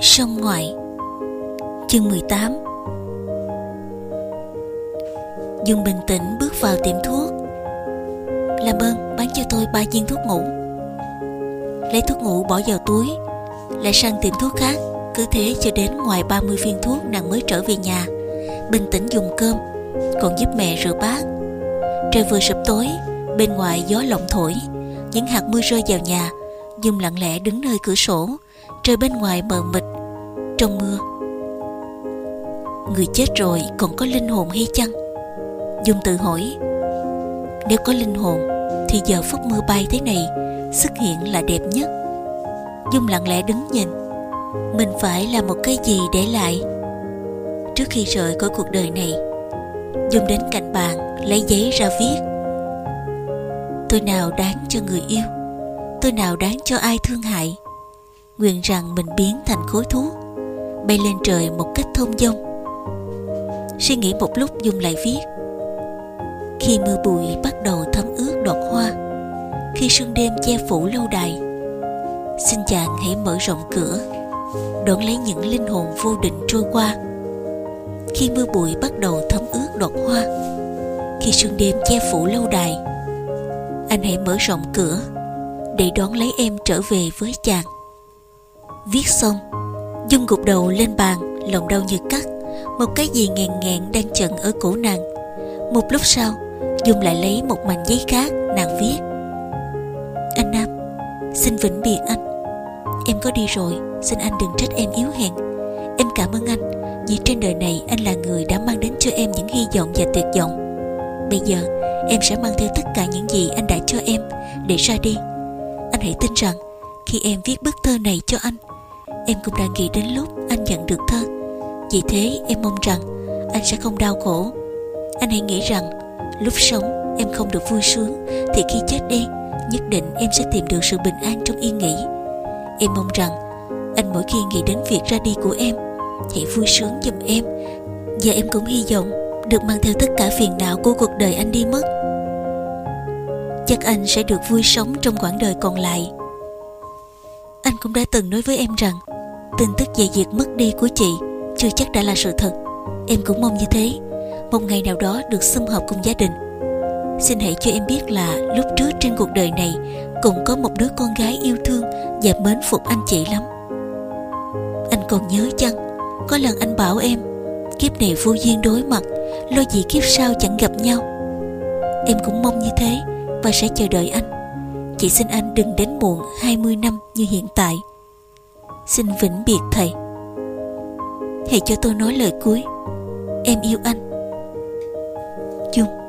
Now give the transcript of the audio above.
Sông ngoại. Chương 18 Dung bình tĩnh bước vào tiệm thuốc. Làm ơn bán cho tôi ba viên thuốc ngủ. Lấy thuốc ngủ bỏ vào túi, Lại sang tiệm thuốc khác, Cứ thế cho đến ngoài 30 viên thuốc nàng mới trở về nhà. Bình tĩnh dùng cơm, Còn giúp mẹ rửa bát. Trời vừa sập tối, Bên ngoài gió lộng thổi, Những hạt mưa rơi vào nhà, Dung lặng lẽ đứng nơi cửa sổ Trời bên ngoài mờ mịt, Trong mưa. Người chết rồi còn có linh hồn hay chăng? Dung tự hỏi. Nếu có linh hồn, Thì giờ phút mưa bay thế này Xuất hiện là đẹp nhất. Dung lặng lẽ đứng nhìn. Mình phải làm một cái gì để lại? Trước khi rời khỏi cuộc đời này, Dung đến cạnh bàn, Lấy giấy ra viết. Tôi nào đáng cho người yêu? Tôi nào đáng cho ai thương hại? Nguyện rằng mình biến thành khối thuốc Bay lên trời một cách thông dong. Suy nghĩ một lúc Dung lại viết, Khi mưa bụi bắt đầu thấm ướt đọt hoa, Khi sương đêm che phủ lâu đài, Xin chàng hãy mở rộng cửa, Đón lấy những linh hồn vô định trôi qua. Khi mưa bụi bắt đầu thấm ướt đọt hoa, Khi sương đêm che phủ lâu đài, Anh hãy mở rộng cửa Để đón lấy em trở về với chàng. Viết xong. Dung gục đầu lên bàn, Lòng đau như cắt. Một cái gì ngàn nghẹn đang chận ở cổ nàng. Một lúc sau, Dung lại lấy một mảnh giấy khác, Nàng viết. Anh Nam, Xin vĩnh biệt anh. Em có đi rồi, Xin anh đừng trách em yếu hèn. Em cảm ơn anh, Vì trên đời này anh là người đã mang đến cho em những hy vọng và tuyệt vọng. Bây giờ, em sẽ mang theo tất cả những gì anh đã cho em, Để ra đi. Anh hãy tin rằng, Khi em viết bức thơ này cho anh Em cũng đang nghĩ đến lúc anh nhận được thơ. Vì thế, em mong rằng Anh sẽ không đau khổ. Anh hãy nghĩ rằng Lúc sống em không được vui sướng, Thì khi chết đi, Nhất định em sẽ tìm được sự bình an trong yên nghỉ. Em mong rằng Anh mỗi khi nghĩ đến việc ra đi của em, Hãy vui sướng giùm em. Và em cũng hy vọng Được mang theo tất cả phiền não của cuộc đời anh đi mất. Chắc anh sẽ được vui sống trong quãng đời còn lại. Anh cũng đã từng nói với em rằng Tin tức về việc mất đi của chị Chưa chắc đã là sự thật. Em cũng mong như thế. Một ngày nào đó được sum họp cùng gia đình. Xin hãy cho em biết là Lúc trước trên cuộc đời này, Cũng có một đứa con gái yêu thương Và mến phục anh chị lắm. Anh còn nhớ chăng? Có lần anh bảo em, Kiếp này vô duyên đối mặt, Lo gì kiếp sau chẳng gặp nhau. Em cũng mong như thế Và sẽ chờ đợi anh. Chị xin anh đừng đến muộn 20 năm như hiện tại. Xin vĩnh biệt thầy. Hãy cho tôi nói lời cuối. Em yêu anh. Dung.